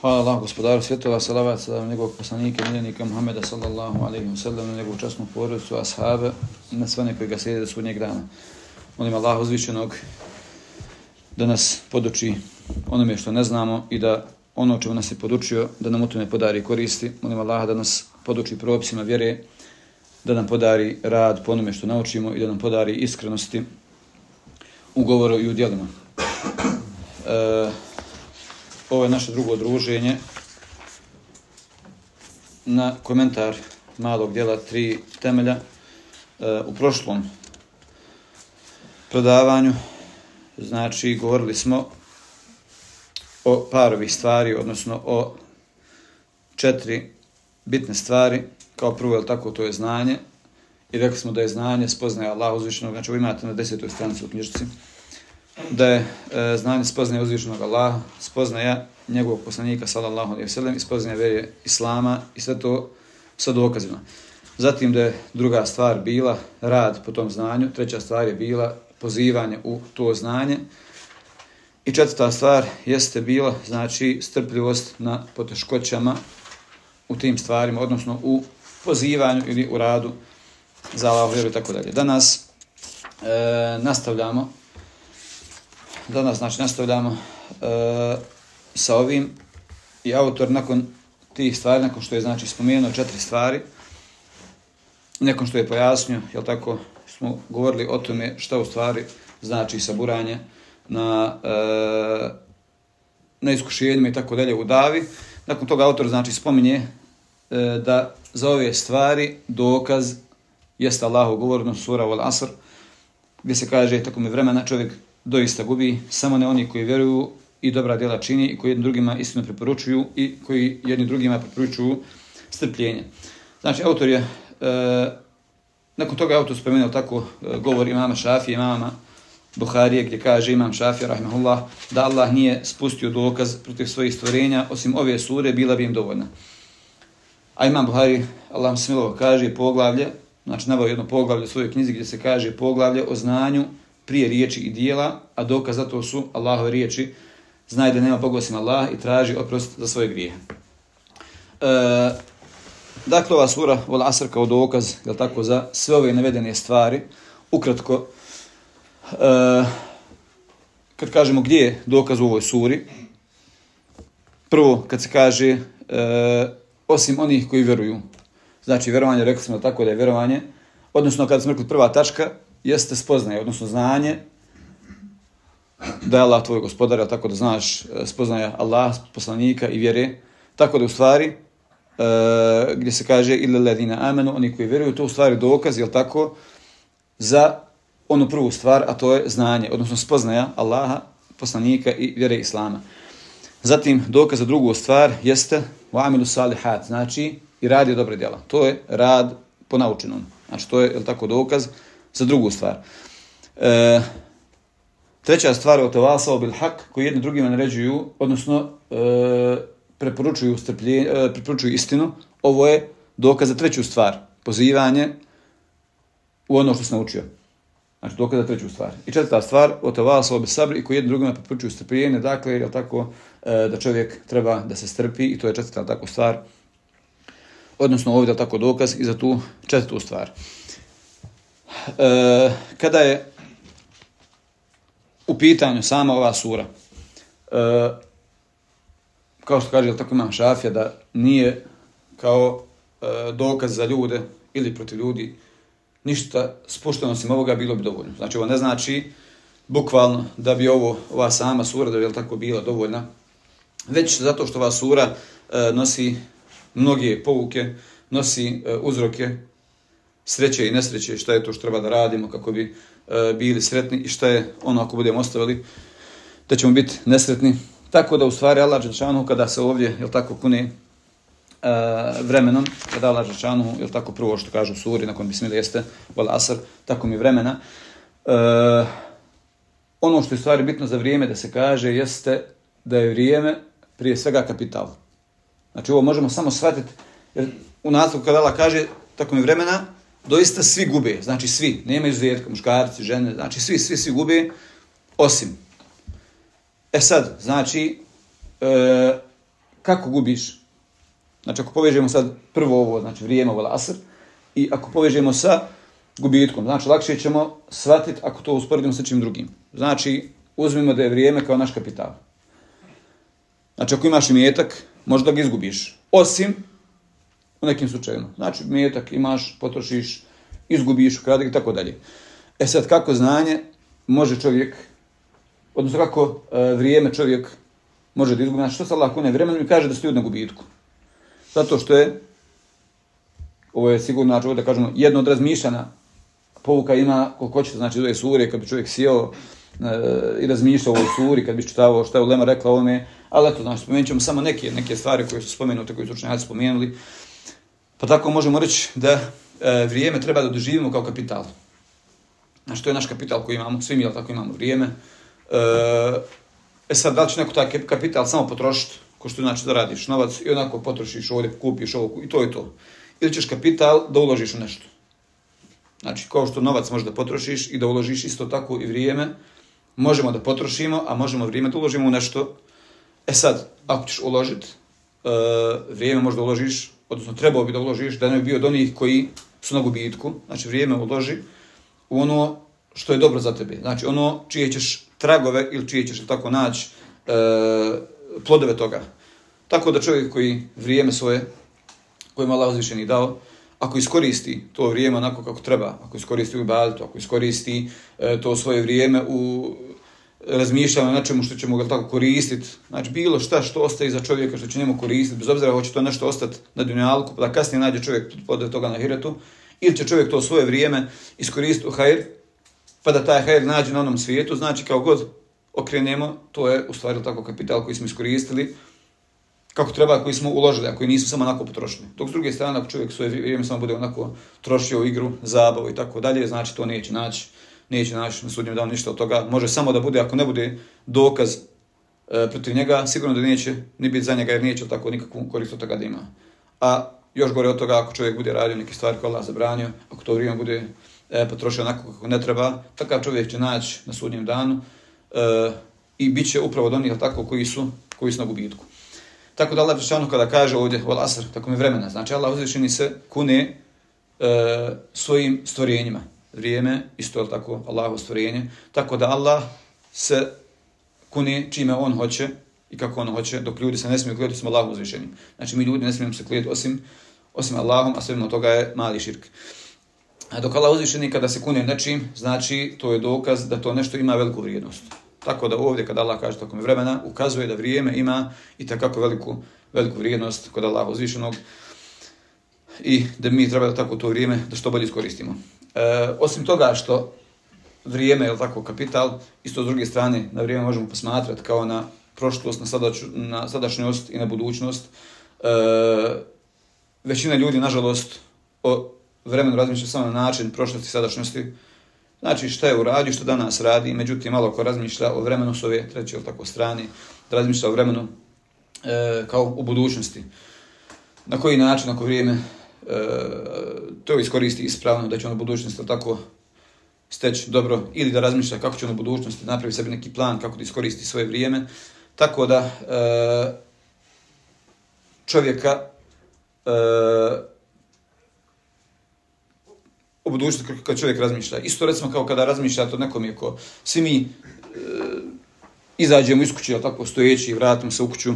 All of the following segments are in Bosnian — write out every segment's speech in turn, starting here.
Hvala Allah, gospodaru svjetova, salavat, salam, njegovog poslanika, miljenika Muhammeda, sallallahu alaihi wa sallam, na njegovu časnu porodicu, ashabe, na sve koji ga slijede do sudnjeg dana. Molim Allah uzvišenog da nas poduči onome što ne znamo i da ono čemu nas je podučio, da nam u tome podari koristi. Molim Allah da nas poduči propisima vjere, da nam podari rad po onome što naučimo i da nam podari iskrenosti u govoru i u dijelima. E, ovo je naše drugo druženje. Na komentar malog dijela tri temelja e, u prošlom predavanju znači govorili smo o parovi stvari odnosno o četiri bitne stvari. Kao prvo je tako to je znanje. I rekli smo da je znanje spoznaje Allah uzvišenog. Znači vi imate na desetoj stranici u knjižici da je e, znanje spoznaje uzvišenog Allaha, spoznaje njegovog poslanika, sallallahu alaihi sallam, i spoznaje vere Islama i sve to sa dokazima. Zatim da je druga stvar bila rad po tom znanju, treća stvar je bila pozivanje u to znanje i četvrta stvar jeste bila znači strpljivost na poteškoćama u tim stvarima, odnosno u pozivanju ili u radu za Allahu vjeru i tako dalje. Danas e, nastavljamo danas znači nastavljamo uh, sa ovim i autor nakon tih stvari, nakon što je znači spomenuo četiri stvari, nakon što je pojasnio, jel tako, smo govorili o tome šta u stvari znači saburanje na, uh, na iskušenjima i tako dalje u davi. Nakon toga autor znači spominje e, da za ove stvari dokaz jeste Allahu govorno sura Al Asr, gdje se kaže tako mi vremena čovjek doista gubi samo ne oni koji vjeruju i dobra djela čini i koji jednim drugima istinu preporučuju i koji jednim drugima preporučuju strpljenje. Znači, autor je, e, nakon toga autor spomenuo tako e, govor imama Šafije, imama Buharije, gdje kaže imam Šafije, rahmehullah, da Allah nije spustio dokaz protiv svojih stvorenja, osim ove sure, bila bi im dovoljna. A imam Buhari, Allah smilovo, kaže poglavlje, znači navao jedno poglavlje u svojoj knjizi gdje se kaže poglavlje o znanju prije riječi i dijela, a dokaz za to su Allahove riječi, znaj da nema Boga osim Allah i traži oprost za svoje grijehe. E, dakle, ova sura, Vol Asr kao dokaz, je tako, za sve ove navedene stvari, ukratko, e, kad kažemo gdje je dokaz u ovoj suri, prvo, kad se kaže, e, osim onih koji vjeruju, znači, vjerovanje, rekli smo tako da je vjerovanje, odnosno, kada smo rekli prva tačka, jeste spoznaje, odnosno znanje da je Allah tvoj gospodar, tako da znaš spoznaja spoznaje Allah, poslanika i vjere, tako da u stvari uh, gdje se kaže ili ledina amenu, oni koji vjeruju, to u stvari dokaz, jel tako, za onu prvu stvar, a to je znanje, odnosno spoznaja Allaha, poslanika i vjere Islama. Zatim, dokaz za drugu stvar jeste u amilu salihat, znači i radi dobre djela. To je rad po naučenom. Znači, to je, jel tako, dokaz za drugu stvar. E, treća stvar je otavasa bil hak koji jedni drugima naređuju, odnosno e, preporučuju, strplje, e, preporučuju istinu. Ovo je dokaz za treću stvar, pozivanje u ono što se naučio. Znači, dokaz za treću stvar. I četvrta stvar, otavasa bil sabri koji jedni drugima preporučuju strpljenje, dakle, je tako e, da čovjek treba da se strpi i to je četvrta tako stvar. Odnosno, ovdje tako dokaz i za tu četvrtu stvar e, kada je u pitanju sama ova sura, e, kao što kaže, tako imam šafija, da nije kao e, dokaz za ljude ili protiv ljudi ništa spušteno osim ovoga bilo bi dovoljno. Znači, ovo ne znači bukvalno da bi ovo, ova sama sura, da bi tako bila dovoljna, već zato što ova sura e, nosi mnoge pouke, nosi e, uzroke sreće i nesreće, šta je to što treba da radimo kako bi e, bili sretni i šta je ono ako budemo ostavili da ćemo biti nesretni. Tako da u stvari Allah Đelšanu kada se ovdje, jel tako, kune e, vremenom, kada Allah Đelšanu, jel tako, prvo što kažu suri, nakon bismi da jeste, val asar, tako mi vremena, e, ono što je stvari bitno za vrijeme da se kaže jeste da je vrijeme prije svega kapital. Znači ovo možemo samo shvatiti, jer u naslovu kada Allah kaže tako mi vremena, doista svi gube, znači svi, nema izuzetka, muškarci, žene, znači svi, svi, svi gube, osim. E sad, znači, e, kako gubiš, znači ako povežemo sad prvo ovo, znači vrijeme ovo laser, i ako povežemo sa gubitkom, znači lakše ćemo shvatiti ako to usporedimo sa čim drugim. Znači, uzmimo da je vrijeme kao naš kapital. Znači, ako imaš imetak, možda ga izgubiš. Osim u nekim slučajima. Znači, metak imaš, potrošiš, izgubiš, ukrade i tako dalje. E sad, kako znanje može čovjek, odnosno kako e, vrijeme čovjek može da izgubi, znači što se Allah kune vremenom i kaže da stoji na gubitku. Zato što je, ovo je sigurno, znači, da kažemo, jedno od razmišljana povuka ima koliko će, znači, ove sure, kad bi čovjek sjeo e, i razmišljao o ovoj suri, kad bi čitavao što je Ulema rekla o ovome, ali eto, znači, spomenut ćemo samo neke, neke stvari koje su spomenute, koje su učenjaci spomenuli. Pa tako možemo reći da e, vrijeme treba da doživimo kao kapital. Znači, to je naš kapital koji imamo, svi mi, ali tako imamo vrijeme. E, e, sad, da li će neko taj kapital samo potrošiti, ko što znači da radiš novac i onako potrošiš ovdje, kupiš ovo i to je to. Ili ćeš kapital da uložiš u nešto. Znači, kao što novac možeš da potrošiš i da uložiš isto tako i vrijeme, možemo da potrošimo, a možemo vrijeme da uložimo u nešto. E sad, ako ćeš uložiti, e, vrijeme možda uložiš, odnosno trebao bi da uložiš, da ne bi bio od onih koji su na gubitku, znači vrijeme uloži u ono što je dobro za tebe. Znači, ono čije ćeš tragove ili čije ćeš tako naći e, plodove toga. Tako da čovjek koji vrijeme svoje, koje Allah uzvišeni dao, ako iskoristi to vrijeme onako kako treba, ako iskoristi u ibadetu, ako iskoristi e, to svoje vrijeme u razmišljanju na nečemu što ćemo ga tako koristiti, znači bilo šta što ostaje za čovjeka što će njemu koristiti, bez obzira hoće to nešto ostati na dunjalku, pa da kasnije nađe čovjek pod toga na hiretu, ili će čovjek to svoje vrijeme iskoristiti u hajr, pa da taj hajr nađe na onom svijetu, znači kao god okrenemo, to je u stvari tako kapital koji smo iskoristili, kako treba, koji smo uložili, a koji nisu samo onako potrošili. Dok s druge strane, ako čovjek svoje vrijeme samo bude onako trošio u igru, zabavu i tako dalje, znači to neće naći, neće naći na sudnjem danu ništa od toga. Može samo da bude, ako ne bude dokaz e, protiv njega, sigurno da neće ni biti za njega, jer neće tako nikakvu korist od toga da ima. A još gore od toga, ako čovjek bude radio neke stvari koje Allah zabranio, ako to vrijeme bude e, potrošio onako kako ne treba, takav čovjek će naći na sudnjem danu e, i bit će upravo od onih tako koji su, koji su na gubitku. Tako da Allah Žešanu kada kaže ovdje, vol asr, tako mi vremena, znači Allah uzvišeni se kune e, svojim stvorenjima. Vrijeme, isto je tako, Allahovo stvorenje. Tako da Allah se kune čime on hoće i kako on hoće, dok ljudi se ne smiju klijeti smo Allahom uzvišenim. Znači mi ljudi ne smijemo se klijeti osim, osim Allahom, a sve toga je mali širk. A dok Allah uzvišeni kada se kune nečim, znači to je dokaz da to nešto ima veliku vrijednost. Tako da ovdje kada Allah kaže tako vremena, ukazuje da vrijeme ima i takako veliku, veliku vrijednost kod Allaha uzvišenog i da mi treba tako to vrijeme da što bolje iskoristimo. E, osim toga što vrijeme je tako kapital, isto s druge strane na vrijeme možemo posmatrati kao na prošlost, na, sadač, na sadašnjost i na budućnost. E, većina ljudi, nažalost, o vremenu razmišlja samo na način prošlosti i sadašnjosti, Znači šta je uradio, što danas radi, međutim malo ko razmišlja o vremenu s ove treće ili tako strane, da razmišlja o vremenu e, kao u budućnosti. Na koji način, ako vrijeme e, to iskoristi ispravno, da će on u budućnosti tako steći dobro, ili da razmišlja kako će on u budućnosti napravi sebi neki plan, kako da iskoristi svoje vrijeme. Tako da e, čovjeka e, u budućnosti kad čovjek razmišlja. Isto recimo kao kada razmišlja to nekom je ko svi mi e, izađemo iz kuće, tako stojeći, vratimo se u kuću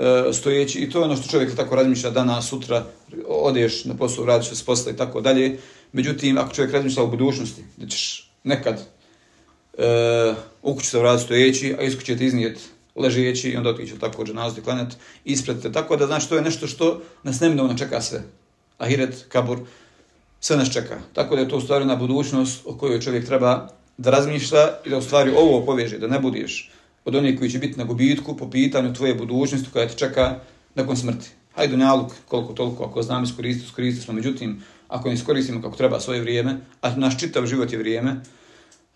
E, stojeći i to je ono što čovjek tako razmišlja dana, sutra, odeš na posao, radiš se s posla i tako dalje. Međutim, ako čovjek razmišlja u budućnosti, da ćeš nekad e, u kuću se vratiti stojeći, a iz kuće te iznijeti ležeći i onda otići tako dženazu klanjati ispred te. Tako da, znači, to je nešto što nas neminovno čeka sve. Ahiret, kabur, sve nas čeka. Tako da je to u stvari na budućnost o kojoj čovjek treba da razmišlja i da u stvari ovo poveže, da ne budeš od onih koji će biti na gubitku po pitanju tvoje budućnosti koja te čeka nakon smrti. Hajde naluk koliko toliko, ako znam iskoristiti, iskoristiti smo. Međutim, ako ne iskoristimo kako treba svoje vrijeme, a naš čitav život je vrijeme,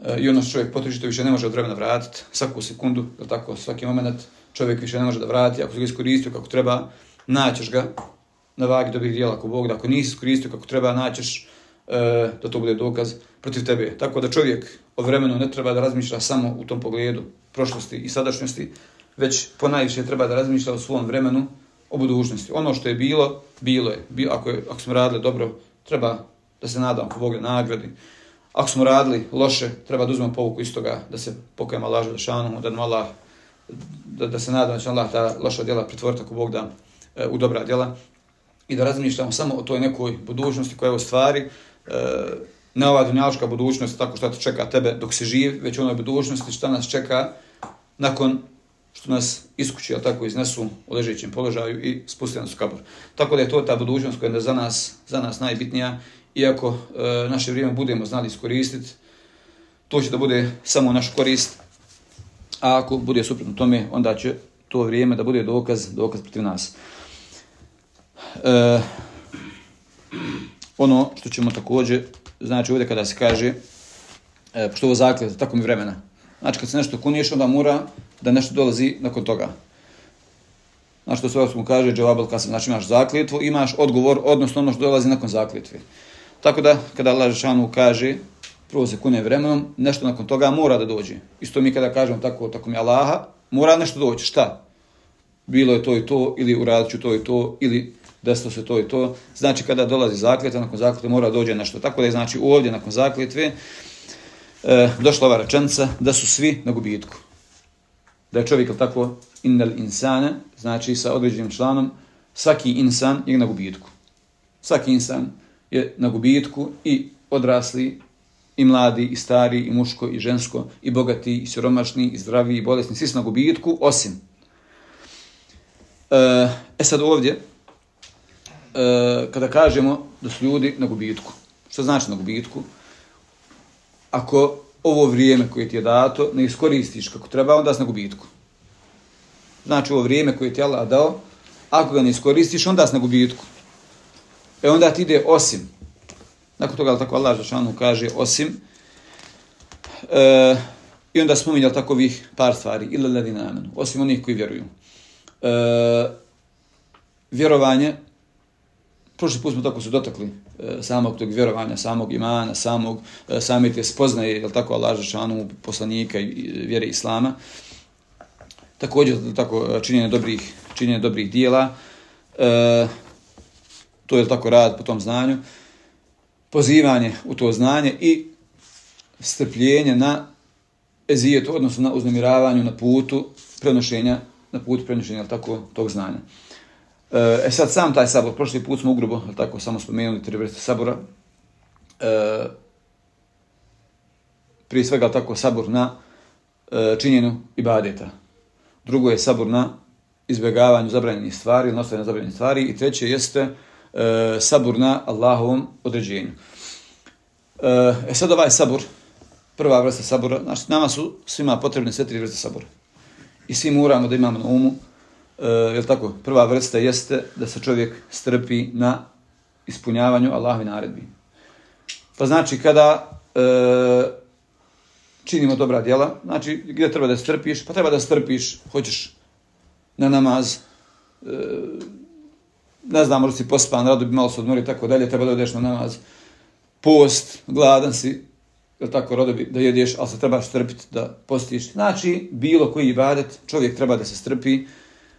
e, i ono što čovjek potroši, to više ne može od vremena vratiti, svaku sekundu, ili tako, svaki moment čovjek više ne može da vrati, ako si ga iskoristio kako treba, naćeš ga, na vagi dobrih dijela ako Bog da ako nisi iskoristio kako treba naćeš e, da to bude dokaz protiv tebe. Tako da čovjek od vremenu ne treba da razmišlja samo u tom pogledu prošlosti i sadašnjosti, već ponajviše treba da razmišlja o svom vremenu o budućnosti. Ono što je bilo, bilo je. Bilo, ako, je, ako smo radili dobro, treba da se nadamo po Bogu nagradi. Ako smo radili loše, treba da uzmemo povuku iz toga, da se pokajemo Allah za da, Allah, da, da se nadamo da će Allah ta loša djela pretvoriti ako Bog da e, u dobra djela i da razmišljamo samo o toj nekoj budućnosti koja je u stvari e, ne ova dunjalička budućnost tako što te čeka tebe dok si živ, već onoj budućnosti što nas čeka nakon što nas iskući, ali tako iznesu u ležećem položaju i spusti nas u kabor. Tako da je to ta budućnost koja je za nas, za nas najbitnija, iako e, naše vrijeme budemo znali iskoristiti, to će da bude samo naš korist, a ako bude suprotno tome, onda će to vrijeme da bude dokaz, dokaz protiv nas. E, ono što ćemo također, znači ovdje kada se kaže, e, pošto ovo zakljeta, tako mi vremena, znači kad se nešto kuniješ, onda mora da nešto dolazi nakon toga. Znači to sve mu kaže, džavabel kasem, znači imaš zakljetvu, imaš odgovor, odnosno ono što dolazi nakon zakljetve. Tako da, kada Allah Žešanu kaže, prvo se kune vremenom, nešto nakon toga mora da dođe. Isto mi kada kažemo tako, tako mi Allaha, mora nešto doći. Šta? Bilo je to i to, ili uradit ću to i to, ili desilo se to i to. Znači, kada dolazi zakljetva, nakon zakljetve mora dođe nešto. Tako da je, znači, ovdje nakon zakljetve e, došla ova rečenica da su svi na gubitku. Da je čovjek, tako, innal insane, znači sa određenim članom, svaki insan je na gubitku. Svaki insan je na gubitku i odrasli, i mladi, i stari, i muško, i žensko, i bogati, i siromašni, i zdravi, i bolesni, svi su na gubitku, osim. E, e sad ovdje, e, kada kažemo da su ljudi na gubitku, što znači na gubitku? Ako ovo vrijeme koje ti je dato ne iskoristiš kako treba, onda si na gubitku. Znači ovo vrijeme koje ti je Allah dao, ako ga ne iskoristiš, onda si na gubitku. E onda ti ide osim. Nakon toga, tako Allah Žešanu kaže osim. E, I onda spominje tako ovih par stvari. Ila ladina namenu. Osim onih koji vjeruju. E, vjerovanje, prošli put smo tako se dotakli e, samog tog vjerovanja, samog imana, samog, e, same te spoznaje, je tako, Allah Žešanu, poslanika i e, vjere Islama. Također, tako, e, činjenje dobrih, činjenje dobrih dijela. E, to je tako rad po tom znanju, pozivanje u to znanje i strpljenje na ezijetu, odnosno na uznemiravanju na putu prenošenja, na putu prenošenja tako, tog znanja. E, e, sad sam taj sabor, prošli put smo ugrubo, tako samo spomenuli tri vrste sabora, e, prije svega tako sabor na e, činjenu ibadeta. Drugo je sabor na izbjegavanju zabranjenih stvari, ili na zabranjenih stvari. I treće jeste e, sabor na Allahovom određenju. E, e sad ovaj sabur, prva vrsta sabura, znači nama su svima potrebne sve tri vrste sabura. I svi moramo da imamo na umu, e, je tako, prva vrsta jeste da se čovjek strpi na ispunjavanju Allahovi naredbi. Pa znači kada e, činimo dobra djela, znači gdje treba da strpiš, pa treba da strpiš, hoćeš na namaz, e, ne znam, možda si pospan, rado bi malo se odmori, tako dalje, treba da odeš na namaz, post, gladan si, je tako, rado bi da jedeš, ali se trebaš strpiti da postiš. Znači, bilo koji ibadet, čovjek treba da se strpi,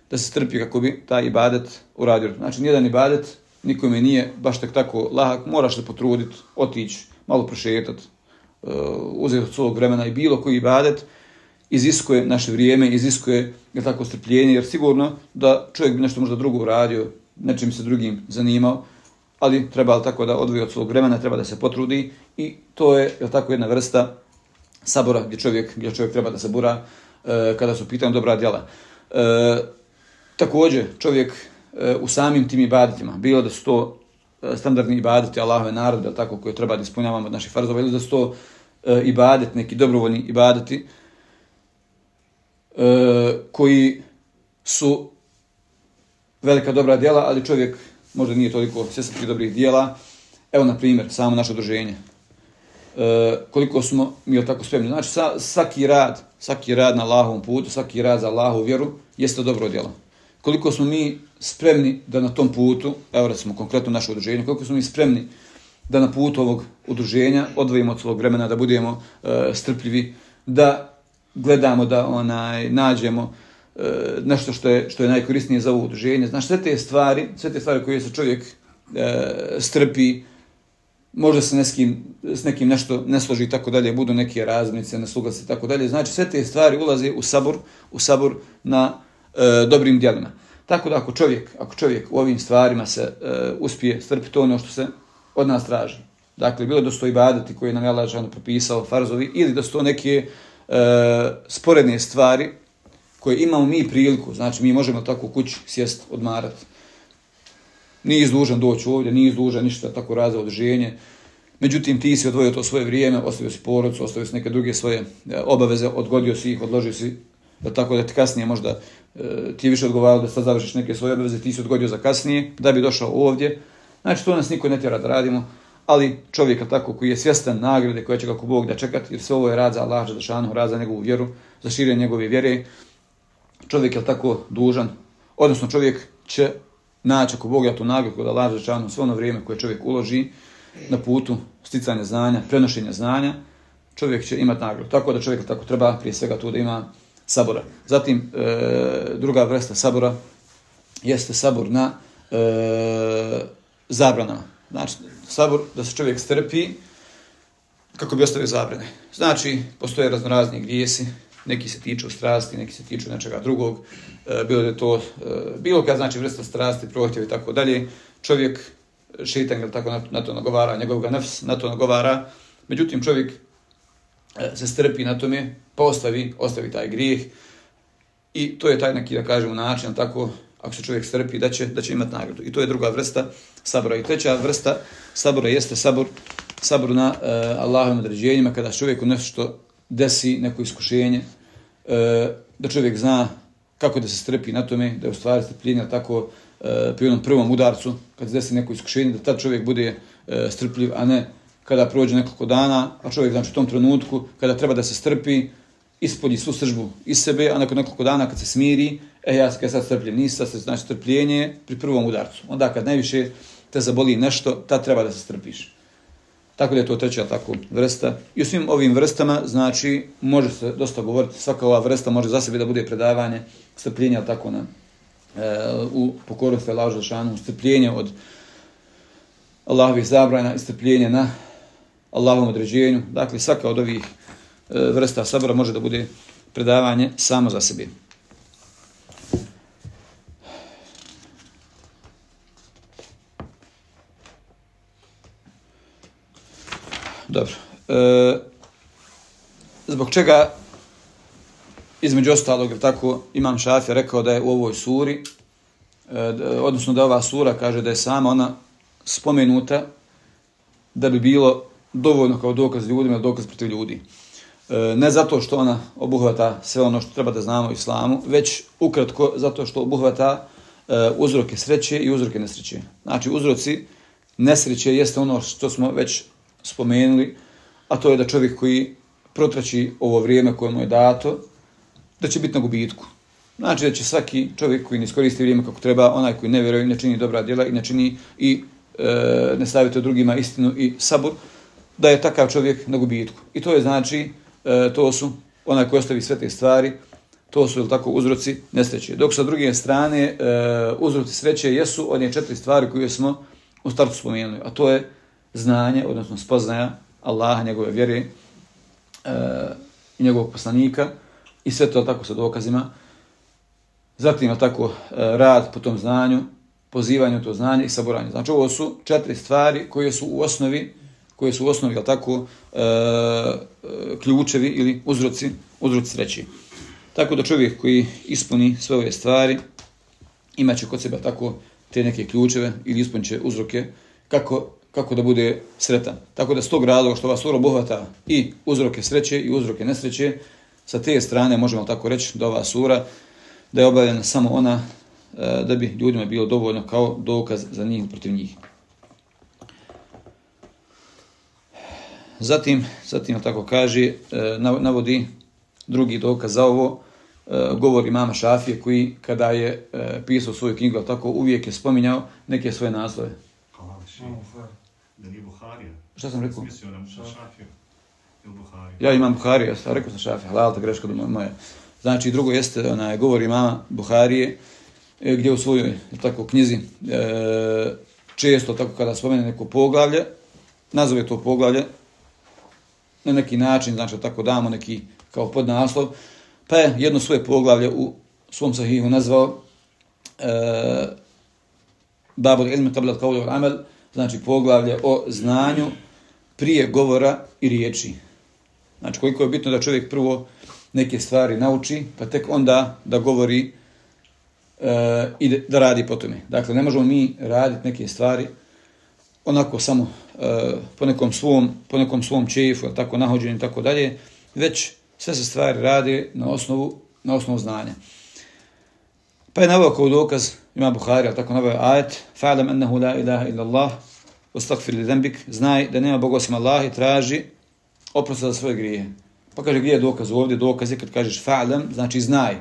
da se strpi kako bi taj ibadet uradio. Znači, nijedan ibadet nikome nije baš tak tako lahak, moraš se potruditi, otići, malo prošetati, uh, e, uzeti od svog vremena i bilo koji ibadet, iziskuje naše vrijeme, iziskuje je tako strpljenje, jer sigurno da čovjek bi nešto možda drugo uradio, nečim se drugim zanimao, ali treba tako da odvoji od svog vremena, treba da se potrudi i to je je tako jedna vrsta sabora gdje čovjek, gdje čovjek treba da se bura e, kada su pitanje dobra djela. E, također čovjek e, u samim tim ibadetima, bilo da su to e, standardni ibadeti Allahove narode, tako koje treba da ispunjavamo od naših farzova, ili da su to e, ibadet, neki dobrovoljni ibadeti, e, koji su velika dobra djela, ali čovjek možda nije toliko svjesni dobrih djela. Evo, na primjer, samo naše odruženje. E, koliko smo mi tako spremni. Znači, sa, svaki rad, svaki rad na Allahovom putu, svaki rad za Allahovu vjeru, jeste dobro djelo. Koliko smo mi spremni da na tom putu, evo recimo konkretno naše udruženje, koliko smo mi spremni da na putu ovog udruženja odvojimo od svog vremena, da budemo e, strpljivi, da gledamo, da onaj nađemo e, nešto što je, što je najkorisnije za ovo udruženje. Znaš, sve te stvari, sve te stvari koje se čovjek e, strpi, možda se neskim, s nekim nešto ne složi i tako dalje, budu neke razmice, nesuglasi i tako dalje. Znači, sve te stvari ulaze u sabor, u sabor na e, dobrim djelima. Tako da ako čovjek, ako čovjek u ovim stvarima se e, uspije strpiti ono što se od nas traži, dakle, bilo da sto ibadati koje nam je Allah propisao, farzovi, ili da su to neke e, sporedne stvari koje imamo mi priliku, znači mi možemo tako u kući sjest, odmarati, nije izdužan doći ovdje, nije izdužan ništa tako razao održenje. Međutim, ti si odvojio to svoje vrijeme, ostavio si porodcu, ostavio si neke druge svoje e, obaveze, odgodio si ih, odložio si da tako da ti kasnije možda E, ti je više odgovarao da sad završiš neke svoje obaveze, ti si odgodio za kasnije, da bi došao ovdje. Znači, to nas niko ne tjera da radimo, ali čovjeka tako koji je svjestan nagrade koja će kako Bog da čekati, jer sve ovo je rad za Allah, za šanu, rad za njegovu vjeru, za širenje njegove vjere, čovjek je tako dužan, odnosno čovjek će naći ako Bog ja tu nagradu da Allah Žešanu sve ono vrijeme koje čovjek uloži na putu sticanja znanja, prenošenja znanja, čovjek će imati nagradu. Tako da čovjek tako treba prije svega tu da ima sabora. Zatim, e, druga vrsta sabora jeste sabor na e, zabranama. Znači, sabor da se čovjek strpi kako bi ostavio zabrane. Znači, postoje raznorazni grijesi, neki se tiču strasti, neki se tiču nečega drugog, e, bilo da je to, e, bilo kad znači vrsta strasti, prohtjev i tako dalje, čovjek, šitan ili tako na, to nagovara, njegov ga nefs na to nagovara, međutim čovjek E, se strpi na tome, pa postavi, ostavi taj grijeh i to je taj neki, da kažemo, način, tako, ako se čovjek strpi, da će, da će imati nagradu. I to je druga vrsta sabora. I treća vrsta sabora jeste sabor, sabor na e, Allahovim određenjima, kada čovjeku nešto desi neko iskušenje, e, da čovjek zna kako da se strpi na tome, da je u stvari strpljenja tako e, pri onom prvom udarcu, kad se desi neko iskušenje, da tad čovjek bude e, strpljiv, a ne kada prođe nekoliko dana, a čovjek znači u tom trenutku, kada treba da se strpi, ispolji svu sržbu iz sebe, a nakon nekoliko dana kad se smiri, e ja kad sad strpljen, nisam, se znači strpljenje pri prvom udarcu. Onda kad najviše te zaboli nešto, ta treba da se strpiš. Tako da je to treća tako vrsta. I u svim ovim vrstama, znači, može se dosta govoriti, svaka ova vrsta može za sebe da bude predavanje strpljenja tako na e, u pokornosti Allah Želšanu, strpljenje od Allahovih zabrana i strpljenje na Allahovom određenju. Dakle, svaka od ovih e, vrsta sabora može da bude predavanje samo za sebe. Dobro. E, zbog čega, između ostalog, tako, Imam Šafija rekao da je u ovoj suri, e, odnosno da ova sura kaže da je sama ona spomenuta da bi bilo dovoljno kao dokaz ljudima, dokaz protiv ljudi. E, ne zato što ona obuhvata sve ono što treba da znamo u islamu, već ukratko zato što obuhvata e, uzroke sreće i uzroke nesreće. Znači, uzroci nesreće jeste ono što smo već spomenuli, a to je da čovjek koji protrači ovo vrijeme koje mu je dato, da će biti na gubitku. Znači da će svaki čovjek koji ne iskoristi vrijeme kako treba, onaj koji ne vjeruje, ne čini dobra djela i ne čini i e, ne stavite drugima istinu i sabor, da je takav čovjek na gubitku. I to je znači, e, to su onaj koji ostavi sve te stvari, to su ili tako uzroci nesreće. Dok sa druge strane, e, uzroci sreće jesu one četiri stvari koje smo u startu spomenuli, a to je znanje, odnosno spoznaja Allaha, njegove vjere e, i njegovog poslanika i sve to tako sa dokazima. Zatim tako e, rad po tom znanju, pozivanje to znanje i saboranje. Znači ovo su četiri stvari koje su u osnovi koje su u osnovi tako e, e, ključevi ili uzroci, uzroci sreći. Tako da čovjek koji ispuni sve ove stvari imaće kod sebe tako te neke ključeve ili ispunit uzroke kako kako da bude sretan. Tako da s tog razloga što vas sura obuhvata i uzroke sreće i uzroke nesreće, sa te strane možemo tako reći da ova sura da je obavljena samo ona e, da bi ljudima bilo dovoljno kao dokaz za njih protiv njih. Zatim, zatim tako kaže, e, navodi drugi dokaz za ovo, e, govori mama Šafije koji kada je pisao svoju knjigu, tako uvijek je spominjao neke svoje naslove. Hvala da nije Buharija. Šta sam rekao? Mislio. Ja imam Buhariju, ja sam rekao sam Šafiju, halal, ta greška do moje. Znači, drugo jeste, onaj, govori mama Buharije, e, gdje u svojoj tako knjizi e, često tako kada spomene neko poglavlje, nazove to poglavlje na neki način, znači tako damo neki kao podnaslov, pa je jedno svoje poglavlje u svom sahihu nazvao e, Babul ilmi qabla al-qawli wal amal, znači poglavlje o znanju prije govora i riječi. Znači koliko je bitno da čovjek prvo neke stvari nauči, pa tek onda da govori e, i da radi po tome. Dakle, ne možemo mi raditi neke stvari onako samo e, po nekom svom, po nekom svom čefu, tako nahođenju i tako dalje, već sve se stvari radi na osnovu, na osnovu znanja. Pa je navao kao dokaz, ima Buhari, tako navao ajet, fa'lam ennehu la ilaha illa Allah, ustakfir li zembik, znaj da nema Boga osim Allah i traži oprosta za svoje grije. Pa kaže, gdje je dokaz ovdje? Dokaz je kad kažeš fa'lam, znači znaj.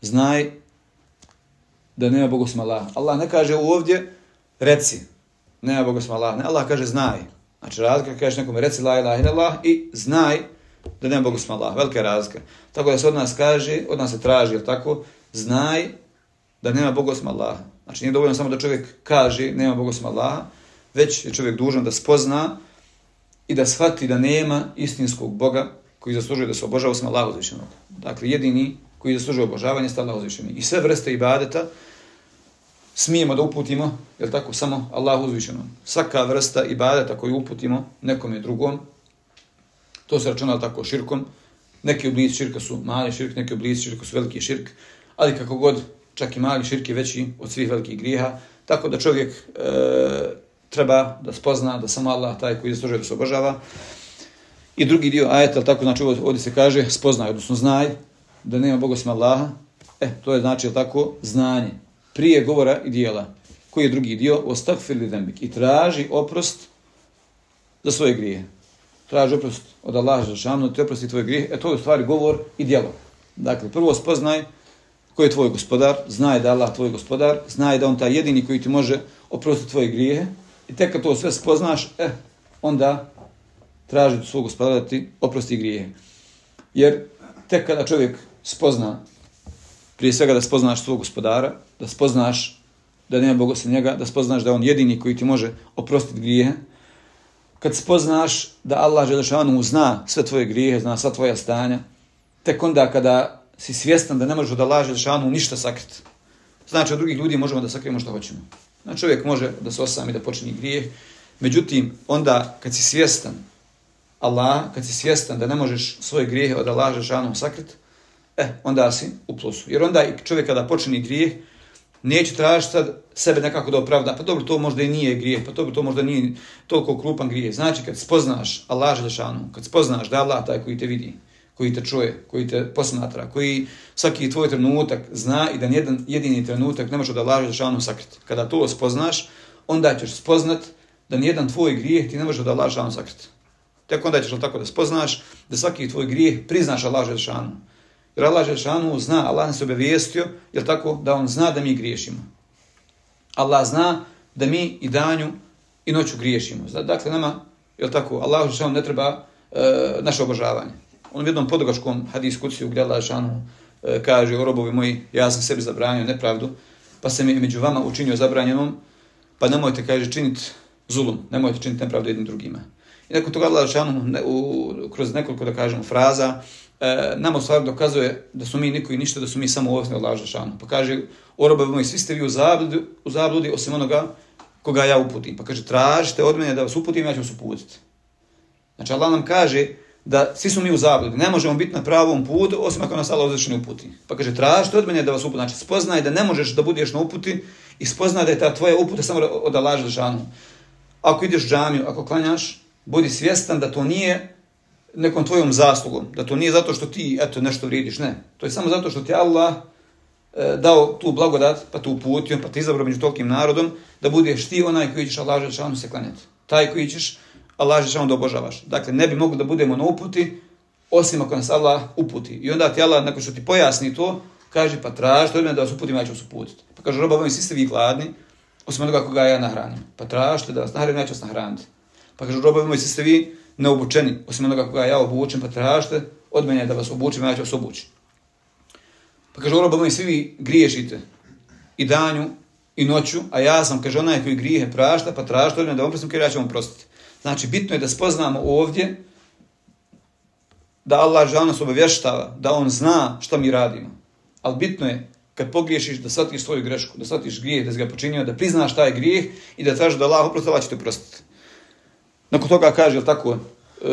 Znaj da nema Boga osim Allah. Allah ne kaže ovdje, reci, nema Boga osim Allah. Ne, Allah kaže znaj. Znači razlika kažeš nekome reci la ilaha illallah i znaj da nema Boga osim Allah. Velika razlika. Tako da se od nas kaže, od nas se traži, je tako? Znaj da nema Boga osim Allah. Znači nije dovoljno samo da čovjek kaže nema Boga osim Allah, već je čovjek dužan da spozna i da shvati da nema istinskog Boga koji zaslužuje da se obožava osim Allah uzvišenog. Dakle, jedini koji zaslužuje obožavanje je Allah uzvišenog. I sve vrste ibadeta smijemo da uputimo, je tako, samo Allah uzvišenom. Svaka vrsta ibadeta koju uputimo nekom je drugom, to se računa tako širkom, neki oblici širka su mali širk, neki oblici širka su veliki širk, ali kako god, čak i mali širk je veći od svih velikih grijeha, tako da čovjek e, treba da spozna da samo Allah taj koji zaslužuje da se obožava. I drugi dio ajeta, tako znači ovdje se kaže spoznaj, odnosno znaj da nema Boga osim Allaha. E, to je znači tako znanje prije govora i dijela. Koji je drugi dio? Ostakfirli dembik. I traži oprost za svoje grije. Traži oprost od Allaha za šanu, te oprosti tvoje grije. E, to je u stvari govor i dijelo. Dakle, prvo spoznaj koji je tvoj gospodar, znaj da Allah tvoj gospodar, znaj da on taj jedini koji ti može oprostiti tvoje grije, I tek kad to sve spoznaš, eh, onda traži od svog gospodara da ti oprosti grije. Jer tek kada čovjek spozna, prije svega da spoznaš svog gospodara, da spoznaš da nema Boga osim njega, da spoznaš da on jedini koji ti može oprostiti grije, kad spoznaš da Allah Želešanu zna sve tvoje grije, zna sva tvoja stanja, tek onda kada si svjestan da ne možeš od Allah Želešanu ništa sakriti, znači od drugih ljudi možemo da sakrijemo što hoćemo. Znači čovjek može da se osami da počini grijeh, međutim, onda kad si svjestan Allah, kad si svjestan da ne možeš svoje grijehe od Allah Želešanu sakriti, e, onda si u plusu. Jer onda i čovjek kada počini grijeh, neće tražiti sad sebe nekako da opravda, pa dobro, to možda i nije grijeh, pa dobro, to možda nije toliko krupan grijeh. Znači, kad spoznaš Allah Želešanu, kad spoznaš da Allah taj koji te vidi, koji te čuje, koji te posmatra, koji svaki tvoj trenutak zna i da nijedan jedini trenutak ne može da laže Žešanu sakriti. Kada to spoznaš, onda ćeš spoznat da nijedan tvoj grijeh ti ne može da laže Žešanu sakriti. Tek onda ćeš tako da spoznaš da svaki tvoj grijeh priznaš Allah Želešanu Jer Allah Žešanu zna, Allah nas obavijestio, je tako da on zna da mi griješimo. Allah zna da mi i danju i noću griješimo. Dakle, nama, je tako, Allah Žešanu ne treba e, naše obožavanje on u jednom podogaškom hadis kuciju gdje Allah Žešanu e, kaže o robovi moji, ja sam sebi zabranio nepravdu, pa se mi među vama učinio zabranjenom, pa nemojte, kaže, činiti zulum, nemojte činiti nepravdu jednim drugima. I nakon toga Allah Žešanu, ne, u, kroz nekoliko, da kažemo, fraza, e, nam u stvari dokazuje da su mi niko i ništa, da su mi samo ovosni Allah šanu. Pa kaže, o robovi moji, svi ste vi u zabludi, u zabludi osim onoga koga ja uputim. Pa kaže, tražite od mene da vas uputim, ja ću vas uputiti. Znači, Allah nam kaže, da svi smo mi u zabludi, ne možemo biti na pravom putu, osim ako nas Allah uzvišeni uputi. Pa kaže, tražite od mene da vas uputim. Znači, spoznaj da ne možeš da budeš na uputi i spoznaj da je ta tvoja uputa samo od Allah Žešanu. Ako ideš u džamiju, ako klanjaš, budi svjestan da to nije nekom tvojom zaslugom, da to nije zato što ti eto nešto vridiš, ne. To je samo zato što ti Allah e, dao tu blagodat, pa te uputio, pa te izabrao među tolkim narodom, da budeš ti onaj koji ćeš Allah Žešanu se klanjati. Taj koji ćeš Allah Žešanu da obožavaš. Dakle, ne bi mogli da budemo na uputi, osim ako nas Allah uputi. I onda ti Allah, nakon što ti pojasni to, kaže, pa traži mene da vas uputim, ja ću vas uputiti. Pa kaže, roba, ovim svi ste vi gladni, osim onoga koga ja nahranim. Pa tražite da vas nahranim, ja ću vas nahraniti. Pa kaže, roba, ovim svi ste vi neobučeni, osim onoga koga ja obučem, pa tražite od mene da vas obučim, ja ću vas obući. Pa kaže, o moji, svi vi griješite i danju i noću, a ja sam, kaže, onaj koji grijehe prašta, pa tražite od mene da vam prostim, kaže, ja ću vam prostiti. Znači, bitno je da spoznamo ovdje da Allah žal nas obavještava, da on zna šta mi radimo. Ali bitno je, kad pogriješiš, da shvatiš svoju grešku, da shvatiš grijeh, da si ga počinio, da priznaš taj grijeh i da tražiš da Allah oprosti, Allah će te prostiti. Nakon toga kaže, tako, e,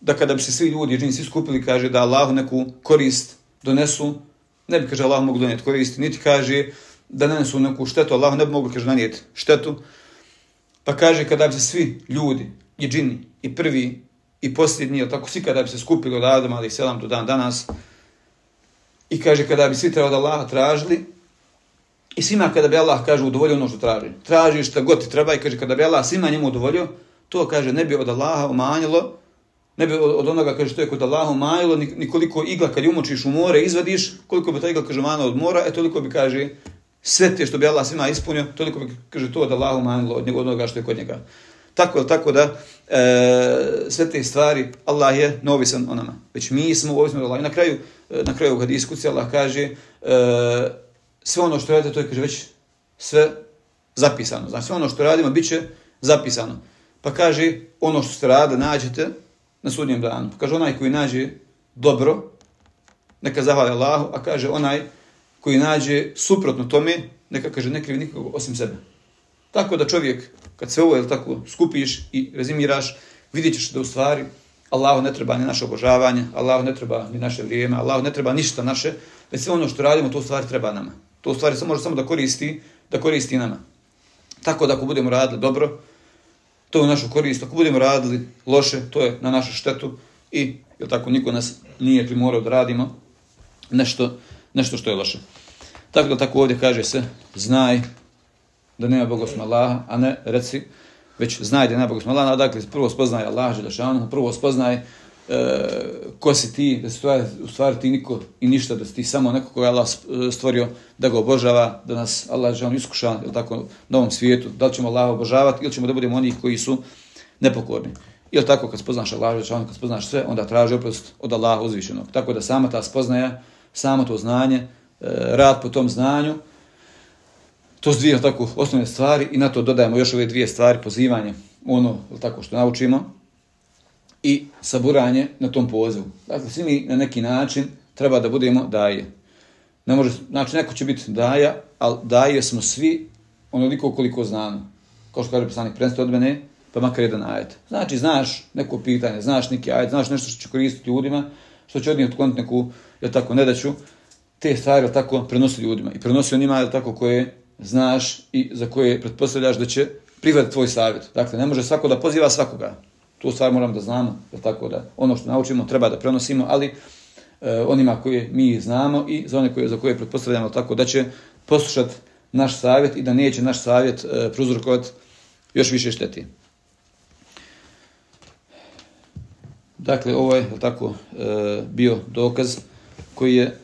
da kada bi se svi ljudi, džini, svi skupili, kaže da Allah neku korist donesu, ne bi, kaže, Allah mogu donijeti korist, niti kaže da ne nesu neku štetu, Allah ne bi mogu, kaže, nanijeti štetu. Pa kaže, kada bi se svi ljudi, i džini, i prvi, i posljednji, tako, svi kada bi se skupili od Adama, ali selam do dan danas, i kaže, kada bi svi trebali od Allaha tražili, i svima kada bi Allah, kaže, udovolio ono što traži. Traži šta god ti treba i kaže, kada bi Allah svima njemu udovolio, to kaže ne bi od Allaha umanjilo, ne bi od onoga kaže što je kod Allaha umanjilo, nikoliko igla kad umočiš u more, izvadiš, koliko bi ta igla kaže umanjilo od mora, e toliko bi kaže sve te što bi Allah svima ispunio, toliko bi kaže to od Allaha umanjilo od, njega, od onoga što je kod njega. Tako je, tako da e, sve te stvari Allah je neovisan o nama. Već mi smo ovisni od Allaha. I na kraju, e, na kraju kad iskuci, Allah kaže e, sve ono što radite, to je kaže već sve zapisano. Znači sve ono što radimo bit će zapisano. Pa kaže, ono što ste rada nađete na sudnjem danu. Pa kaže, onaj koji nađe dobro, neka zahvali Allahu, a kaže, onaj koji nađe suprotno tome, neka kaže, ne krivi nikog osim sebe. Tako da čovjek, kad sve ovo tako skupiš i rezimiraš, vidjet ćeš da u stvari Allahu ne treba ni naše obožavanje, Allahu ne treba ni naše vrijeme, Allahu ne treba ništa naše, već sve ono što radimo, to u stvari treba nama. To u stvari može samo da koristi, da koristi nama. Tako da ako budemo radili dobro, to je u našu korist. Ako budemo radili loše, to je na našu štetu i, jel tako, niko nas nije primorao da radimo nešto, nešto što je loše. Tako da tako ovdje kaže se, znaj da nema Boga Allaha, a ne reci, već znaj da nema Boga Allaha, dakle, prvo spoznaj Allah, prvo spoznaj e, ko si ti, da si stvari, u stvari ti niko i ništa, da si ti samo neko koga je Allah e, stvorio da ga obožava, da nas Allah žele iskuša ili tako, na ovom svijetu, da li ćemo Allah obožavati ili ćemo da budemo oni koji su nepokorni. Ili tako, kad spoznaš Allah, kad spoznaš sve, onda traži oprost od Allaha uzvišenog. Tako da sama ta spoznaja, samo to znanje, e, rad po tom znanju, to su dvije tako osnovne stvari i na to dodajemo još ove dvije stvari, pozivanje, ono tako što naučimo, i saburanje na tom pozivu. Dakle, svi mi na neki način treba da budemo daje. Ne može, znači, neko će biti daja, ali daje smo svi onoliko koliko znamo. Kao što kaže poslanik, prvenstvo od mene, pa makar jedan ajet. Znači, znaš neko pitanje, znaš neki ajet, znaš nešto što će koristiti ljudima, što će od njih otkloniti neku, ja tako, ne daću, te stvari, tako, prenosi ljudima. I prenosi onima, je tako, koje znaš i za koje pretpostavljaš da će prihvatiti tvoj savjet. Dakle, ne može svako da poziva svakoga tu stvar moram da znamo, da tako da ono što naučimo treba da prenosimo, ali e, onima koje mi znamo i za one koje, za koje pretpostavljamo tako da će poslušati naš savjet i da neće naš savjet e, pruzrokovati još više šteti. Dakle, ovo je tako e, bio dokaz koji je e,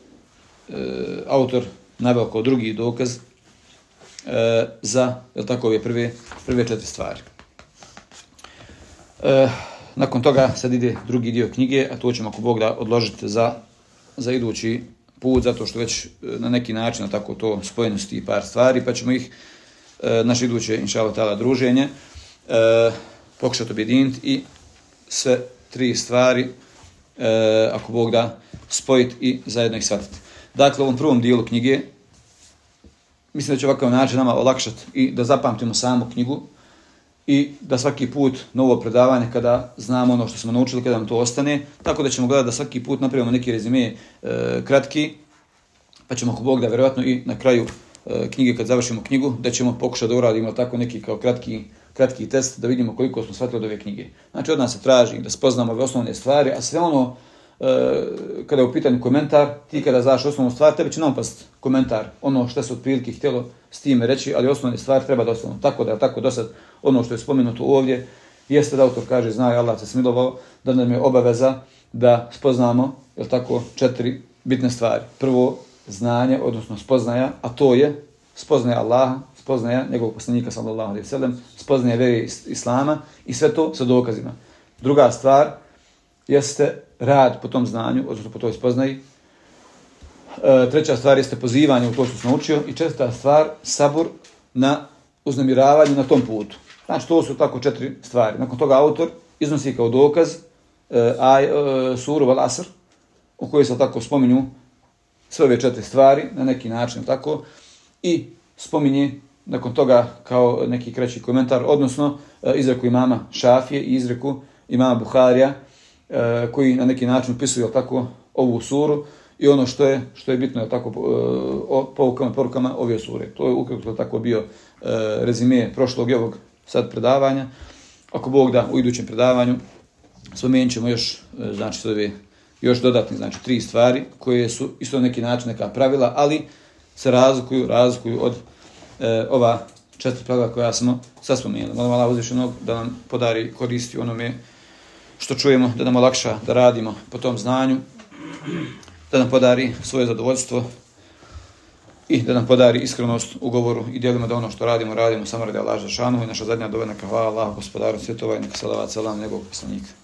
autor naveo kao drugi dokaz e, za je tako ove prve, prve četiri stvari. E, nakon toga sad ide drugi dio knjige, a to ćemo ako Bog da odložiti za, za idući put, zato što već e, na neki način tako to spojenosti par stvari, pa ćemo ih e, naše iduće, inša tala, druženje e, pokušati objediniti i sve tri stvari, e, ako Bog da, spojiti i zajedno ih shvatiti. Dakle, u ovom prvom dijelu knjige, mislim da će ovakav način nama olakšati i da zapamtimo samu knjigu, i da svaki put novo predavanje kada znamo ono što smo naučili kada nam to ostane, tako da ćemo gledati da svaki put napravimo neki rezime e, kratki, pa ćemo ako Bog da vjerojatno i na kraju e, knjige kad završimo knjigu, da ćemo pokušati da uradimo tako neki kao kratki, kratki test da vidimo koliko smo shvatili od ove knjige. Znači od nas se traži da spoznamo ove osnovne stvari, a sve ono e, kada je u pitanju komentar, ti kada znaš osnovnu stvar, tebi će nam past komentar, ono što se otprilike htjelo s time reći, ali osnovne stvari treba da osnovno. Tako da, tako do sad, ono što je spomenuto ovdje, jeste da autor kaže, zna Allah se smilovao, da nam je obaveza da spoznamo, je tako, četiri bitne stvari. Prvo, znanje, odnosno spoznaja, a to je spoznaja Allaha, spoznaja njegovog poslanika, sallallahu alaihi sallam, spoznaja vjere Islama i sve to sa dokazima. Druga stvar jeste rad po tom znanju, odnosno po toj spoznaji, E, treća stvar jeste pozivanje u to što se naučio. I četvrta stvar, sabur na uznemiravanju na tom putu. Znači, to su tako četiri stvari. Nakon toga autor iznosi kao dokaz e, aj, e, suru Valasr, u kojoj se tako spominju sve ove četiri stvari, na neki način, tako, i spominje nakon toga kao neki kraći komentar, odnosno e, izreku imama Šafije i izreku imama Buharija, e, koji na neki način upisuju tako ovu suru i ono što je što je bitno je tako e, o poukama porukama ove sure. To je ukratko tako bio e, rezime prošlog i ovog sad predavanja. Ako Bog da u idućem predavanju spomenut ćemo još e, znači sve još dodatnih, znači tri stvari koje su isto na neki način neka pravila, ali se razlikuju, razlikuju od e, ova četiri pravila koja smo sad spomenuli. Molim Allah uzvišenog da nam podari koristi onome što čujemo, da nam olakša da radimo po tom znanju, da nam podari svoje zadovoljstvo i da nam podari iskrenost u govoru i djelima da ono što radimo, radimo samo radi Allah Žešanu šanu i naša zadnja dovena hvala Allah, gospodaru svjetova i neka salavat salam njegovog poslanika.